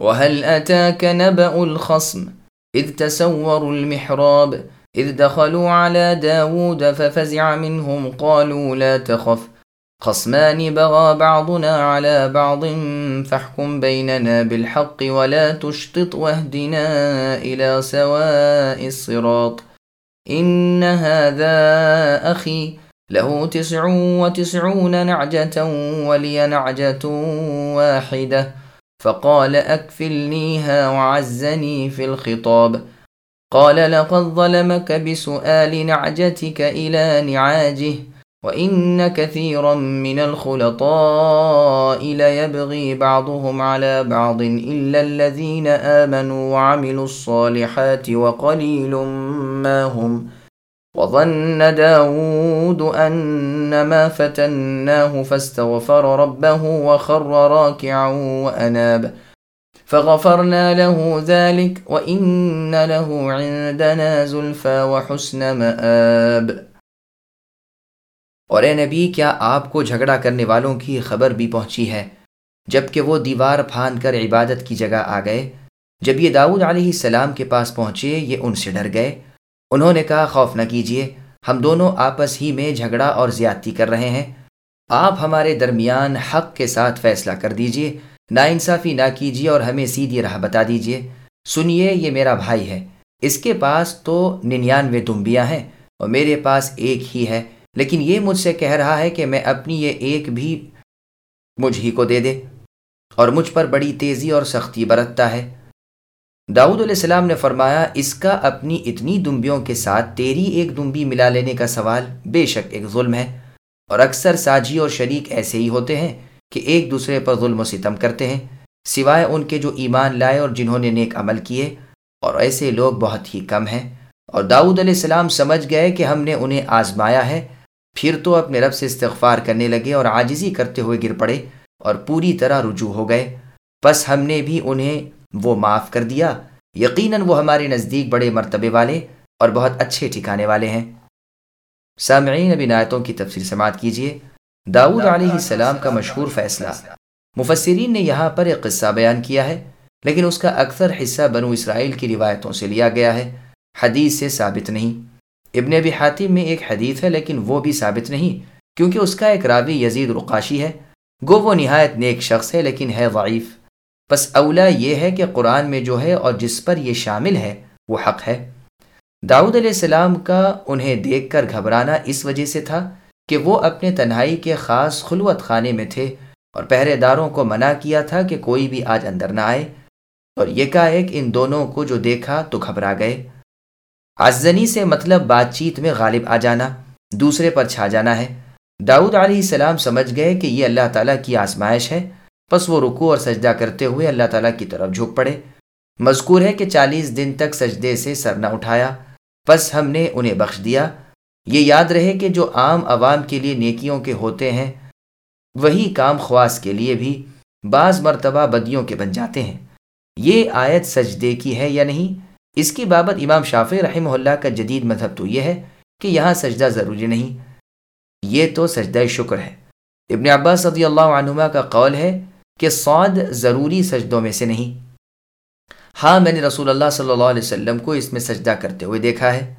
وهل أتاك نبأ الخصم؟ إذ تسوروا المحراب إذ دخلوا على داود ففزع منهم قالوا لا تخف. خصمان بغى بعضنا على بعض فاحكم بيننا بالحق ولا تشطط واهدنا إلى سواء الصراط. إن هذا أخي له تسع وتسعون نعجة ولي نعجة واحدة. فقال أكفلنيها وعزني في الخطاب. قال لقد ظلمك بسؤال نعجتك إلى نعاجه وإن كثيرا من الخلطاء ليبغي بعضهم على بعض إلا الذين آمنوا وعملوا الصالحات وقليل ما هم. وظن داود أنما فتناه فاستغفر ربه وخر راكعا وأناب. فغفرنا له ذلك وإن له عندنا زلفى وحسن مآب. اور اے نبی، کیا آپ کو جھگڑا کرنے والوں کی خبر بھی پہنچی ہے؟ جبکہ وہ دیوار پھاند کر عبادت کی جگہ آ گئے۔ جب یہ داؤد علیہ السلام کے پاس پہنچے، یہ ان سے ڈر گئے۔ انہوں نے کہا، خوف نہ کیجیے ہم دونوں آپس ہی میں جھگڑا اور زیادتی کر رہے ہیں۔ آپ ہمارے درمیان حق کے ساتھ فیصلہ کر دیجیے نا انصافی نہ کیجیے اور ہمیں سیدھی راہ بتا دیجیے سنیے، یہ میرا بھائی ہے۔ اس کے پاس تو ننانوے دمبیاں ہیں اور میرے پاس ایک ہی ہے۔ لیکن یہ مجھ سے کہہ رہا ہے کہ میں اپنی یہ ایک بھی مجھ ہی کو دے دے۔ اور مجھ پر بڑی تیزی اور سختی برتتا ہے۔ داؤد علیہ السلام نے فرمایا، اس کا اپنی اتنی دمبیوں کے ساتھ تیری ایک دمبی ملا لینے کا سوال بے شک ایک ظلم ہے۔ اور اکثر ساجی اور شریک ایسے ہی ہوتے ہیں کہ ایک دوسرے پر ظلم و ستم کرتے ہیں۔ سوائے ان کے جو ایمان لائے اور جنہوں نے نیک عمل کیے۔ اور ایسے لوگ بہت ہی کم ہیں۔ اور داؤد علیہ السلام سمجھ گئے کہ ہم نے انہیں آزمایا ہے۔ پھر تو اپنے رب سے استغفار کرنے لگے اور عاجزی کرتے ہوئے گر پڑے اور پوری طرح رجوع ہو گئے۔ بس ہم نے بھی انہیں وہ معاف کر دیا۔ یقیناً وہ ہمارے نزدیک بڑے مرتبے والے اور بہت اچھے ٹھکانے والے ہیں۔ سامعین ابی نایتوں کی تفصیل سماعت کیجیے۔ داؤد علیہ السلام کا مشہور فیصلہ۔ مفسرین نے یہاں پر ایک قصہ بیان کیا ہے، لیکن اس کا اکثر حصہ بنو اسرائیل کی روایتوں سے لیا گیا ہے۔ حدیث سے ثابت نہیں۔ ابن ابی حاتم میں ایک حدیث ہے، لیکن وہ بھی ثابت نہیں، کیونکہ اس کا ایک راوی یزید رقاشی ہے۔ گو وہ نہایت نیک شخص ہے، لیکن ہے ضعیف۔ بس اولا یہ ہے کہ قرآن میں جو ہے اور جس پر یہ شامل ہے، وہ حق ہے۔ داؤد علیہ السلام کا انہیں دیکھ کر گھبرانا اس وجہ سے تھا کہ وہ اپنے تنہائی کے خاص خلوت خانے میں تھے اور پہرے داروں کو منع کیا تھا کہ کوئی بھی آج اندر نہ آئے۔ اور یہ کا ایک ان دونوں کو جو دیکھا تو گھبرا گئے۔ ازنی سے مطلب بات چیت میں غالب آ جانا، دوسرے پر چھا جانا ہے۔ داؤد علیہ السلام سمجھ گئے کہ یہ اللہ تعالیٰ کی آزمائش ہے۔ بس وہ رکو اور سجدہ کرتے ہوئے اللہ تعالیٰ کی طرف جھک پڑے۔ مذکور ہے کہ چالیس دن تک سجدے سے سر نہ اٹھایا۔ بس ہم نے انہیں بخش دیا۔ یہ یاد رہے کہ جو عام عوام کے لیے نیکیوں کے ہوتے ہیں، وہی کام خواص کے لیے بھی بعض مرتبہ بدیوں کے بن جاتے ہیں۔ یہ آیت سجدے کی ہے یا نہیں؟ اس کی بابت امام شافی رحمہ اللہ کا جدید مذہب تو یہ ہے کہ یہاں سجدہ ضروری نہیں۔ یہ تو سجدہ شکر ہے۔ ابن عباس صدی اللہ عنما کا قول ہے کہ سعد ضروری سجدوں میں سے نہیں۔ ہاں میں نے رسول اللہ صلی اللہ علیہ وسلم کو اس میں سجدہ کرتے ہوئے دیکھا ہے۔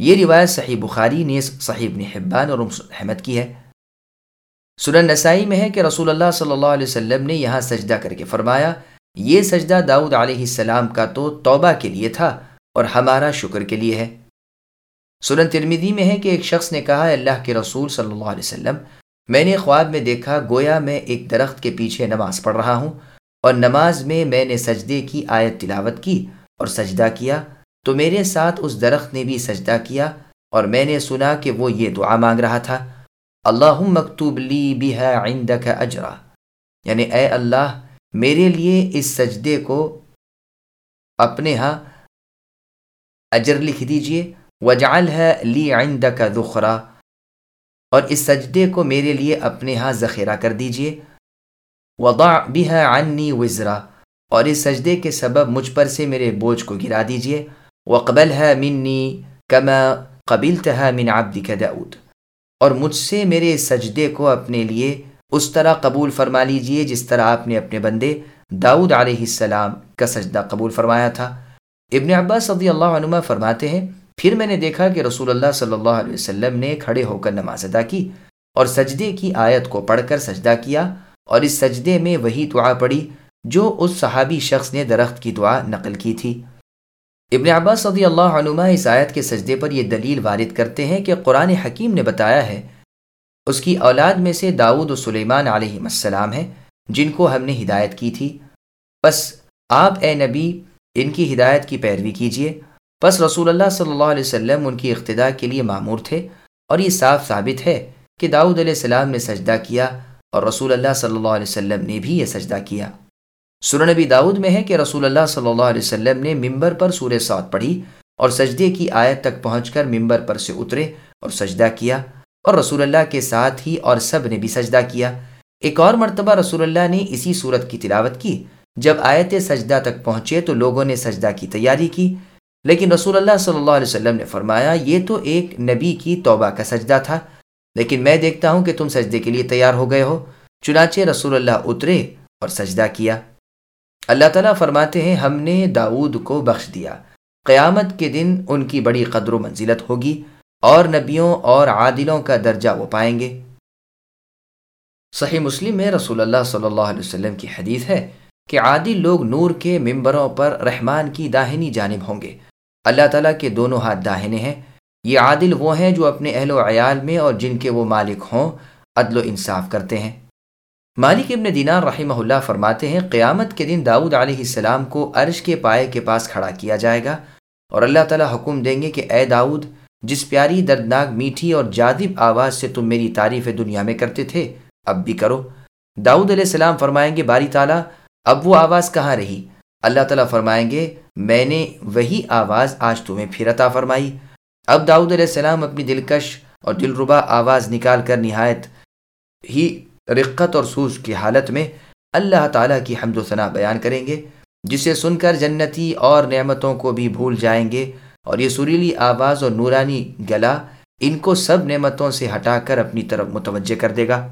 یہ روایت صحیح بخاری نیز صحیح ابن حبان اور احمد کی ہے۔ سنن نسائی میں ہے کہ رسول اللہ صلی اللہ علیہ وسلم نے یہاں سجدہ کر کے فرمایا، یہ سجدہ داؤد علیہ السلام کا تو توبہ کے لیے تھا اور ہمارا شکر کے لیے ہے۔ سنن ترمیدی میں ہے کہ ایک شخص نے کہا، اللہ کے رسول صلی اللہ علیہ وسلم میں نے خواب میں دیکھا گویا میں ایک درخت کے پیچھے نماز پڑھ رہا ہوں، اور نماز میں میں نے سجدے کی آیت تلاوت کی اور سجدہ کیا۔ تو میرے ساتھ اس درخت نے بھی سجدہ کیا، اور میں نے سنا کہ وہ یہ دعا مانگ رہا تھا۔ اللہ مکتوب لی بها عندك اجرا۔ یعنی اے اللہ، میرے لیے اس سجدے کو اپنے ہاں اجر لکھ دیجیے۔ وجعل ہے لی آئندہ کا دخرا اور اس سجدے کو میرے لیے اپنے ہاں ذخیرہ کر دیجیے۔ وضع بها عنی وزرا، اور اس سجدے کے سبب مجھ پر سے میرے بوجھ کو گرا دیجیے۔ وقبل ہے منی کما قبیل من عبدک داود اور مجھ سے میرے سجدے کو اپنے لیے اس طرح قبول فرما لیجیے جس طرح آپ نے اپنے بندے داؤد علیہ السلام کا سجدہ قبول فرمایا تھا۔ ابن عباس صدی اللہ عنہ فرماتے ہیں پھر میں نے دیکھا کہ رسول اللہ صلی اللہ علیہ وسلم نے کھڑے ہو کر نماز ادا کی اور سجدے کی آیت کو پڑھ کر سجدہ کیا اور اس سجدے میں وہی دعا پڑھی جو اس صحابی شخص نے درخت کی دعا نقل کی تھی۔ ابن عباس صدی اللہ عنہ اس آیت کے سجدے پر یہ دلیل وارد کرتے ہیں کہ قرآن حکیم نے بتایا ہے، اس کی اولاد میں سے داود و سلیمان علیہ السلام ہیں، جن کو ہم نے ہدایت کی تھی۔ بس آپ اے نبی، ان کی ہدایت کی پیروی کیجیے بس رسول اللہ صلی اللہ علیہ وسلم ان کی اقتداء کے لیے معمور تھے اور یہ صاف ثابت ہے کہ داؤد علیہ السلام نے سجدہ کیا اور رسول اللہ صلی اللہ علیہ وسلم نے بھی یہ سجدہ کیا۔ نبی داؤد میں ہے کہ رسول اللہ صلی اللہ علیہ وسلم نے ممبر پر سور سعود پڑھی اور سجدے کی آیت تک پہنچ کر ممبر پر سے اترے اور سجدہ کیا اور رسول اللہ کے ساتھ ہی اور سب نے بھی سجدہ کیا۔ ایک اور مرتبہ رسول اللہ نے اسی صورت کی تلاوت کی۔ جب آیت سجدہ تک پہنچے تو لوگوں نے سجدہ کی تیاری کی۔ لیکن رسول اللہ صلی اللہ علیہ وسلم نے فرمایا، یہ تو ایک نبی کی توبہ کا سجدہ تھا۔ لیکن میں دیکھتا ہوں کہ تم سجدے کے لیے تیار ہو گئے ہو۔ چنانچہ رسول اللہ اترے اور سجدہ کیا۔ اللہ تعالیٰ فرماتے ہیں، ہم نے داود کو بخش دیا۔ قیامت کے دن ان کی بڑی قدر و منزلت ہوگی اور نبیوں اور عادلوں کا درجہ وہ پائیں گے۔ صحیح مسلم میں رسول اللہ صلی اللہ علیہ وسلم کی حدیث ہے۔ کہ عادل لوگ نور کے ممبروں پر رحمان کی داہنی جانب ہوں گے۔ اللہ تعالیٰ کے دونوں ہاتھ داہنے ہیں۔ یہ عادل وہ ہیں جو اپنے اہل و عیال میں اور جن کے وہ مالک ہوں، عدل و انصاف کرتے ہیں۔ مالک ابن دینار رحمہ اللہ فرماتے ہیں، قیامت کے دن داؤد علیہ السلام کو عرش کے پائے کے پاس کھڑا کیا جائے گا اور اللہ تعالیٰ حکم دیں گے کہ اے داؤد، جس پیاری دردناک میٹھی اور جادب آواز سے تم میری تعریف دنیا میں کرتے تھے، اب بھی کرو۔ داؤد علیہ السلام فرمائیں گے، باری تعالیٰ اب وہ آواز کہاں رہی؟ اللہ تعالیٰ فرمائیں گے، میں نے وہی آواز آج تمہیں پھر عطا فرمائی۔ اب داؤد علیہ السلام اپنی دلکش اور دلربا آواز نکال کر نہایت ہی رقت اور سوز کی حالت میں اللہ تعالیٰ کی حمد و ثناء بیان کریں گے، جسے سن کر جنتی اور نعمتوں کو بھی بھول جائیں گے۔ اور یہ سریلی آواز اور نورانی گلا ان کو سب نعمتوں سے ہٹا کر اپنی طرف متوجہ کر دے گا۔